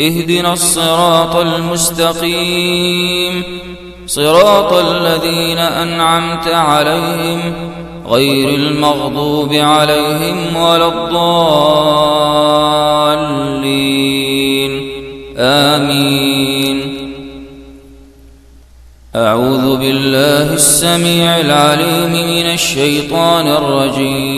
اهدنا الصراط المستقيم. صراط الذين أنعمت عليهم غير المغضوب عليهم ولا الضالين. آمين. أعوذ بالله السميع العليم من الشيطان الرجيم.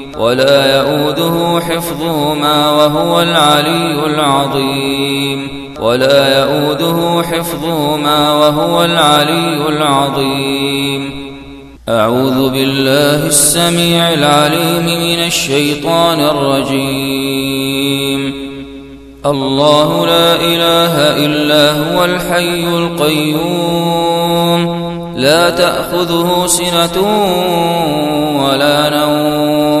ولا يؤوده حفظهما وهو العلي العظيم. ولا يؤوده حفظهما وهو العلي العظيم. أعوذ بالله السميع العليم من الشيطان الرجيم. الله لا إله إلا هو الحي القيوم. لا تأخذه سنة ولا نوم.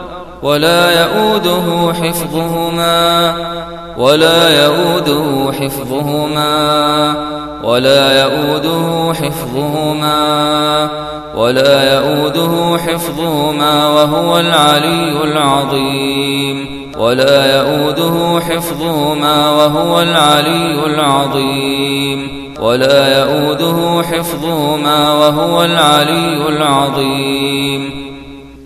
ولا يؤوده حفظهما ولا يؤوده حفظهما ولا يؤوده حفظهما ولا يؤوده حفظهما وهو العلي العظيم ولا يؤوده حفظهما وهو العلي العظيم ولا يؤوده حفظهما وهو العلي العظيم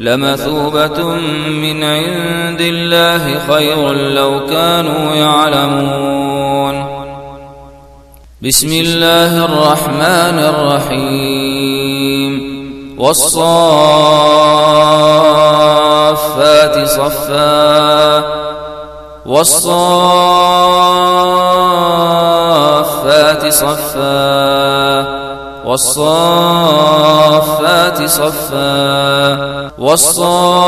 لمثوبة من عند الله خير لو كانوا يعلمون. بسم الله الرحمن الرحيم. والصافات صفا. والصافات صفا. والصافات صفا والصافات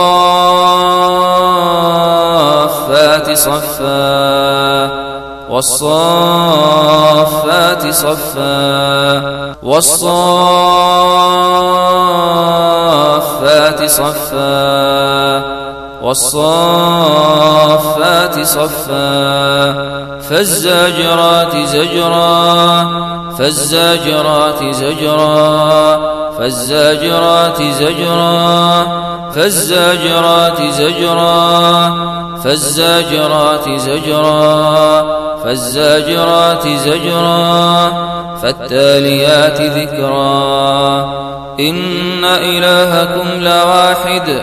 صفا والصافات صفا والصافات صفا. والصافات صفا فالزاجرات زجرا فالزاجرات زجرا فالزاجرات زجرا فالزاجرات زجرا فالزاجرات زجرا فالزاجرات زجرا فالتاليات ذكرا. إن إلهكم لواحد.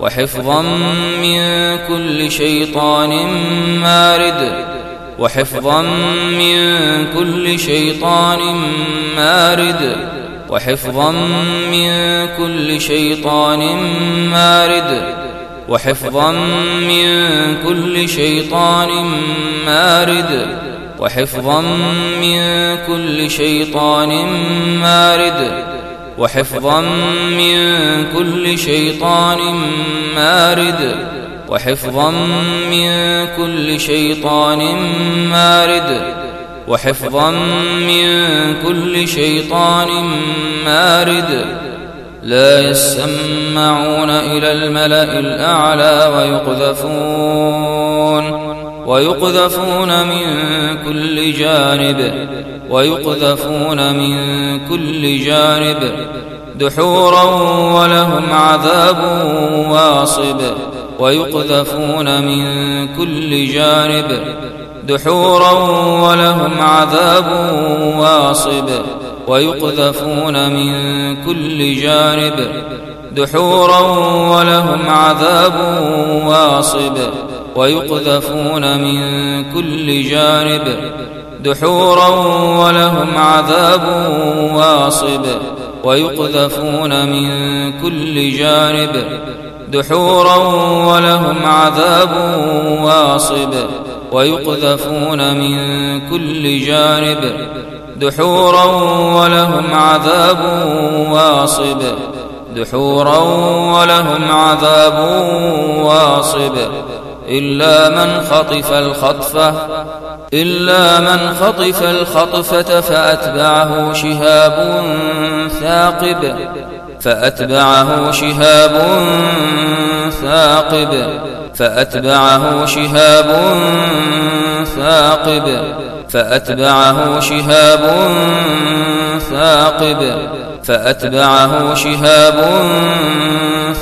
وحفظا من كل شيطان مارد. وحفظا من كل شيطان مارد. وحفظا من كل شيطان مارد. وحفظا من كل شيطان مارد. وحفظا من كل شيطان مارد. وحفظا من كل شيطان مارد. وحفظا من كل شيطان مارد. وحفظا من كل شيطان مارد. لا يسمعون إلى الملأ الأعلى ويقذفون. ويقذفون من كل جانب. ويقذفون من كل جانب دحورا ولهم عذاب واصب. ويقذفون من كل جانب دحورا ولهم عذاب واصب. ويقذفون من كل جانب دحورا ولهم عذاب واصب. ويقذفون من كل جانب دحورا ولهم عذاب واصب ويقذفون من كل جانب دحورا ولهم عذاب واصب ويقذفون من كل جانب دحورا ولهم عذاب واصب دحورا ولهم عذاب واصب إلا من خطف الخطفة إلا من خطف الخطفة فأتبعه شهاب ثاقب فأتبعه شهاب ثاقب فأتبعه شهاب ثاقب فأتبعه شهاب ثاقب فأتبعه شهاب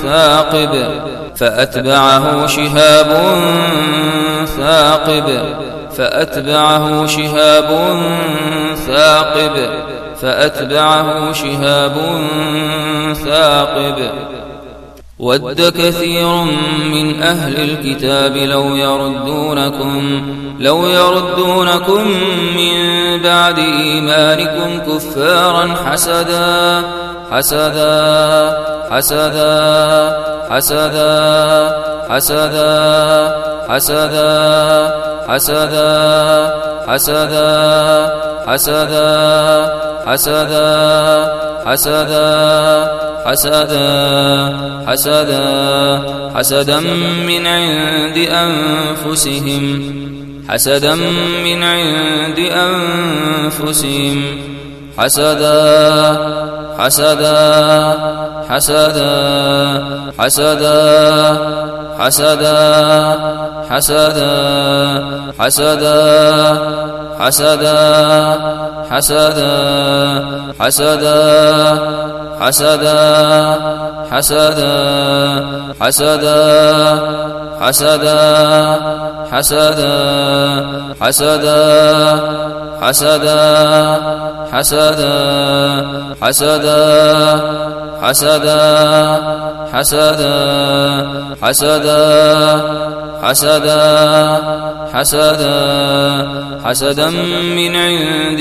ثاقب. فأتبعه شهاب ثاقب. فأتبعه شهاب ثاقب. فأتبعه شهاب ثاقب. ود كثير من أهل الكتاب لو يردونكم لو يردونكم من بعد إيمانكم كفارا حسدا. حسدا حسدا حسدا حسدا حسدا حسدا حسدا حسدا حسدا حسدا حسدا حسدا حسدا من عند أنفسهم حسدا من عند أنفسهم حسدا حسدا حسدا حسدا حسدا حسدا حسدا حسدا حسدا حسدا حسدا حسدا حسدا حسدا حسدا حسدا حسدا حسدا حسدا حسدا حسدا حسدا حسدا حسدا حسدا من عند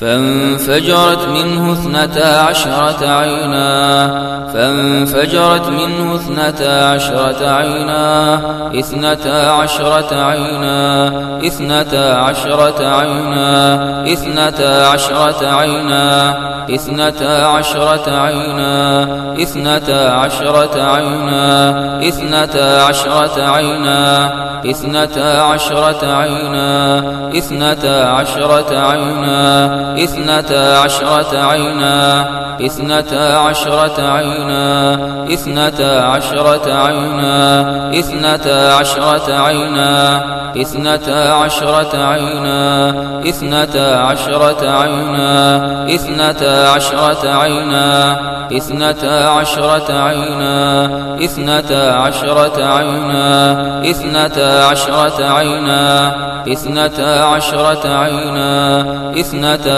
فانفجرت منه اثنتا عشرة عينا فانفجرت منه اثنتا عشرة عينا اثنتا عشرة عينا اثنتا عشرة عينا اثنتا عشرة عينا اثنتا عشرة عينا اثنتا عشرة عينا اثنتا عشرة عينا اثنتا عشرة عينا اثنتا عشرة عينا اثنتا عشرة عينا اثنتا عشرة عينا اثنتا عشرة عينا اثنتا عشرة عينا اثنتا عشرة عينا اثنتا عشرة عينا اثنتا عشرة عينا اثنتا عشرة عينا اثنتا عشرة عينا اثنتا عشرة عينا اثنتا عشرة عينا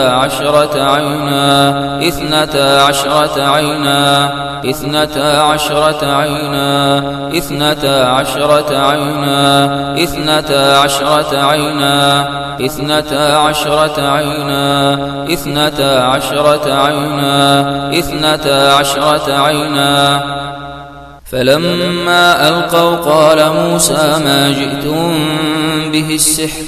اثنتا عشرة عينا إثنتا عشرة عينا إثنتا عشرة عينا إثنتا عشرة عينا إثنتا عشرة عينا إثنتا عشرة عينا إثنتا عشرة عينا إثنتا عشرة عينا. فلما ألقوا قال موسى ما جئتم به السحر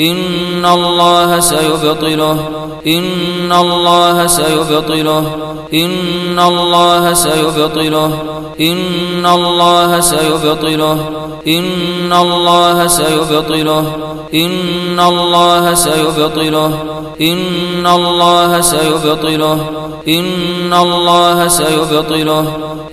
إن الله سيبطله إن الله سيبطله إن الله سيبطله إن الله سيبطله إن الله سيبطله إن الله سيبطله إن الله سيبطله إن الله سيبطله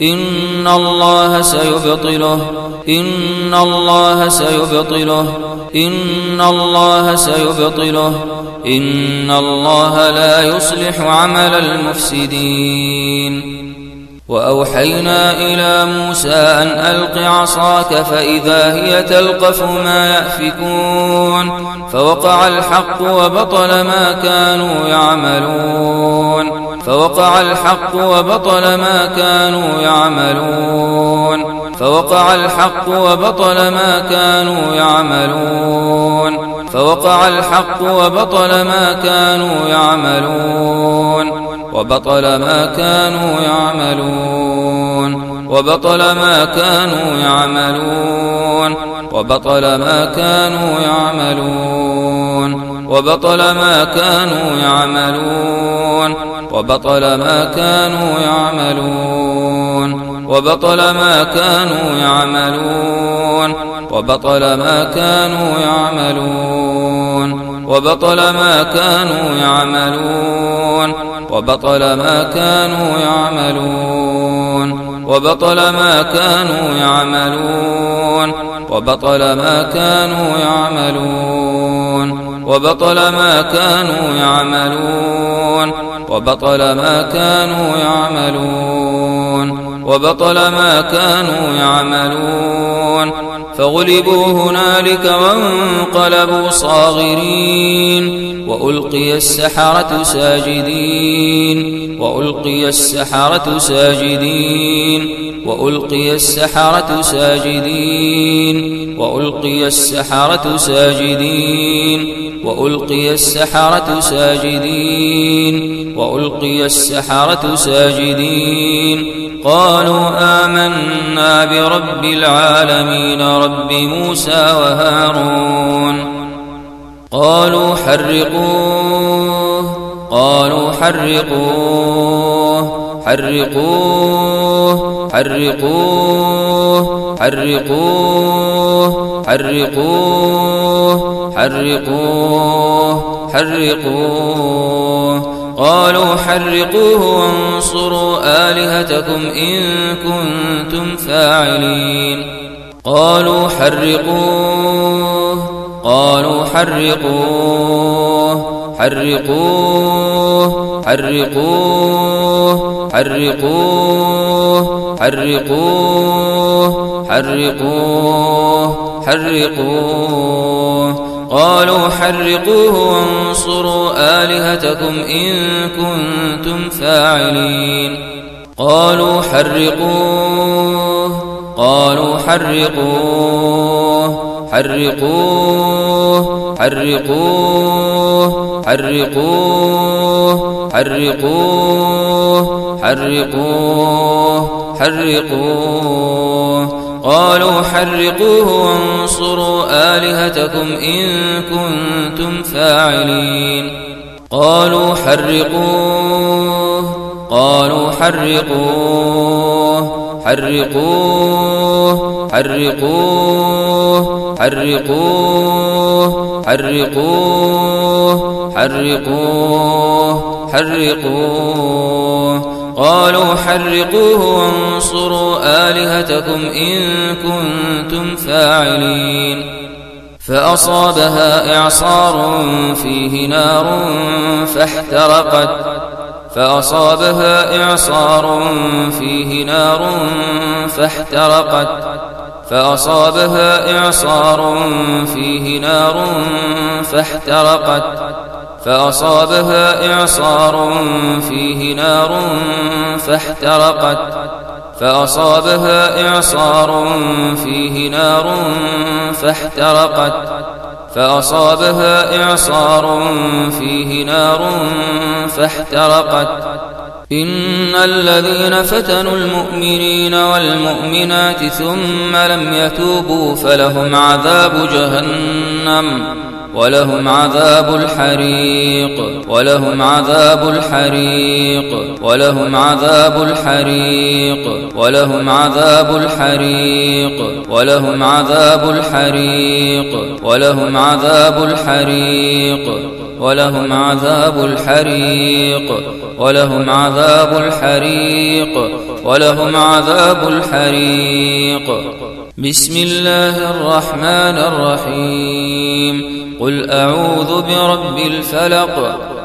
إن الله سيبطله. إن الله سيبطله. إن الله سيبطله. إن الله لا يصلح عمل المفسدين. وأوحينا إلى موسى أن ألق عصاك فإذا هي تلقف ما يأفكون. فوقع الحق وبطل ما كانوا يعملون. فوقع الحق وبطل ما كانوا يعملون. فوقع الحق وبطل ما كانوا يعملون. فوقع الحق وبطل ما كانوا يعملون. وبطل ما كانوا يعملون. وبطل ما كانوا يعملون. وبطل ما كانوا يعملون. وبطل ما كانوا يعملون. وبطل ما كانوا يعملون. وبطل ما كانوا يعملون. وبطل ما كانوا يعملون. وبطل ما كانوا يعملون. وبطل ما كانوا يعملون. وبطل ما كانوا يعملون. وبطل ما كانوا يعملون. وبطل ما كانوا يعملون. وبطل ما كانوا يعملون. وبطل ما كانوا يعملون. فغلبوا هنالك وانقلبوا صاغرين. وألقي السحرة ساجدين. وألقي السحرة ساجدين. وألقي السحرة ساجدين. وألقي السحرة ساجدين. وألقي السحرة ساجدين وألقي السحرة ساجدين. قالوا آمنا برب العالمين رب موسى وهارون. قالوا حرقوه قالوا حرقوه. حرقوه حرقوه حرقوه حرقوه حرقوه حرقوه. قالوا حرقوه وانصروا آلهتكم إن كنتم فاعلين. قالوا حرقوه قالوا حرقوه. حرقوه حرقوه حرقوه حرقوه حرقوه حرقوه. قالوا حرقوه وانصروا آلهتكم إن كنتم فاعلين. قالوا حرقوه قالوا حرقوه. حرقوه حرقوه حرقوه حرقوه حرقوه. حرقوه قالوا حرقوه وانصروا آلهتكم إن كنتم فاعلين. قالوا حرقوه قالوا حرقوه. حرقوه حرقوه حرقوه حرقوه حرقوه حرقوه. قالوا حرقوه وانصروا آلهتكم إن كنتم فاعلين. فأصابها إعصار فيه نار فاحترقت. فأصابها إعصار فيه نار فاحترقت. فأصابها إعصار فيه نار فاحترقت. فأصابها إعصار فيه نار فاحترقت. فأصابها إعصار فيه نار فاحترقت. فأصابها إعصار فيه نار فاحترقت. إن الذين فتنوا المؤمنين والمؤمنات ثم لم يتوبوا فلهم عذاب جهنم ولهم عذاب الحريق ولهم عذاب الحريق ولهم عذاب الحريق ولهم عذاب الحريق ولهم عذاب الحريق ولهم عذاب الحريق ولهم عذاب الحريق ولهم عذاب الحريق ولهم عذاب الحريق. بسم الله الرحمن الرحيم. قل أعوذ برب الفلق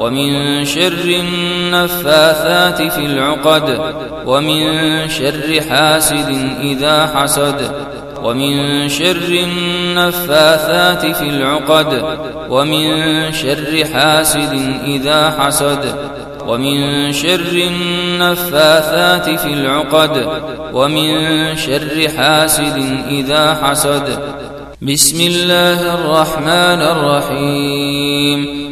ومن شر النفاثات في العقد ومن شر حاسد إذا حسد ومن شر النفاثات في العقد ومن شر حاسد إذا حسد ومن شر النفاثات في العقد ومن شر حاسد إذا حسد. بسم الله الرحمن الرحيم.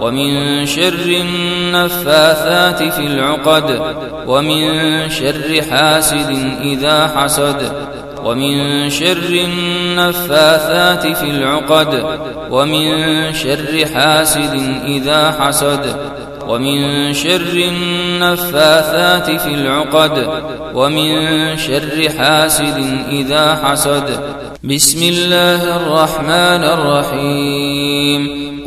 ومن شر النفاثات في العقد ومن شر حاسد إذا حسد ومن شر النفاثات في العقد ومن شر حاسد إذا حسد ومن شر النفاثات في العقد ومن شر حاسد إذا حسد. بسم الله الرحمن الرحيم.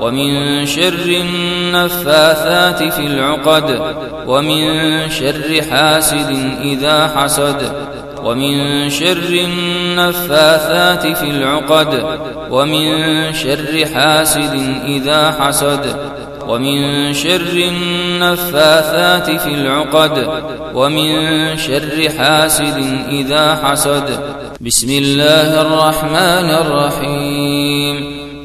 ومن شر النفاثات في العقد ومن شر حاسد إذا حسد ومن شر النفاثات في العقد ومن شر حاسد إذا حسد ومن شر النفاثات في العقد ومن شر حاسد إذا حسد. بسم الله الرحمن الرحيم.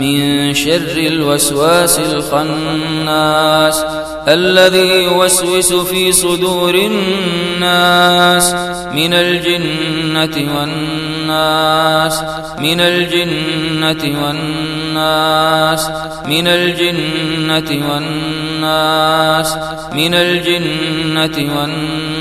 من شر الوسواس الخناس الذي يوسوس في صدور الناس من الجنة والناس من الجنة والناس من الجنة والناس من الجنة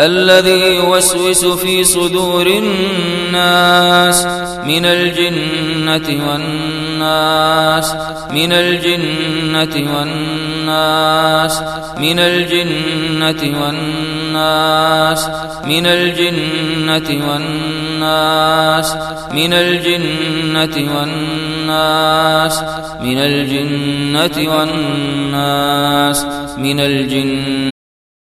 الذي يوسوس في صدور الناس من الجنة والناس من الجنة والناس من الجنة والناس من الجنة والناس من الجنة والناس من الجنة والناس من الجنة